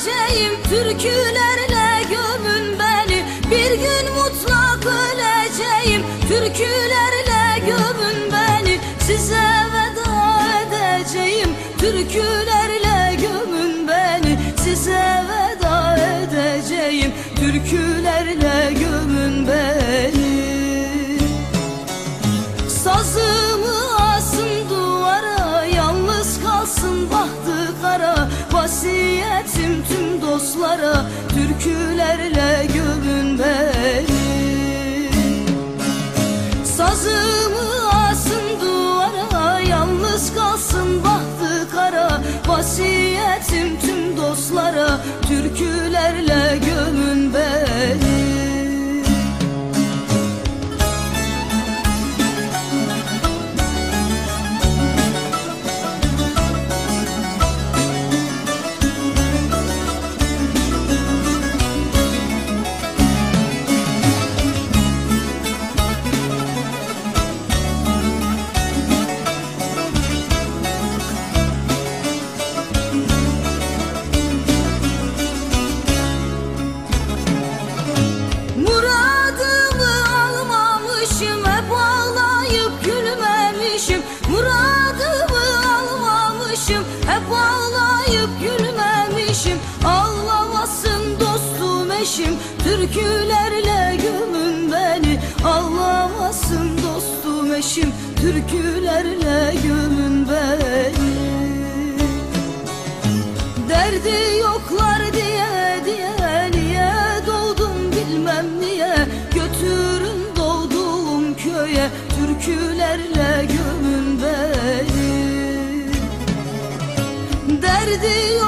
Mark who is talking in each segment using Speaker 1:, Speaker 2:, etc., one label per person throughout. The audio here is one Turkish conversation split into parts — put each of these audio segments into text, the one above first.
Speaker 1: öleceğim Türkülerle gömün beni. Bir gün mutlak öleceğim Türkülerle gömün beni. Size veda edeceğim Türkülerle gömün beni. Size veda edeceğim Türkülerle gömün beni dostlara Türkülerle gömün beni Sazımı asın duvara Yalnız kalsın bahtı kara. Vasiyetim tüm dostlara Türkülerle gömün beni eşim türkülerle gömün beni. Ağlamasın dostum eşim. Türkülerle gömün beni. Derdi yoklar diye diye niye doğdum bilmem niye. Götürün doğduğum köye. Türkülerle gömün beni. Derdi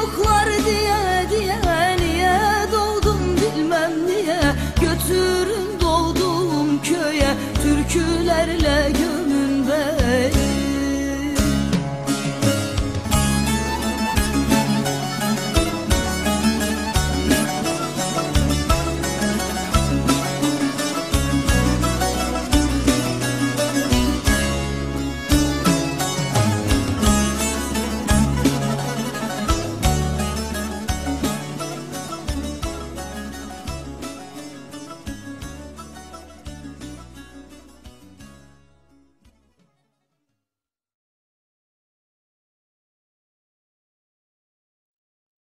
Speaker 1: türkülerle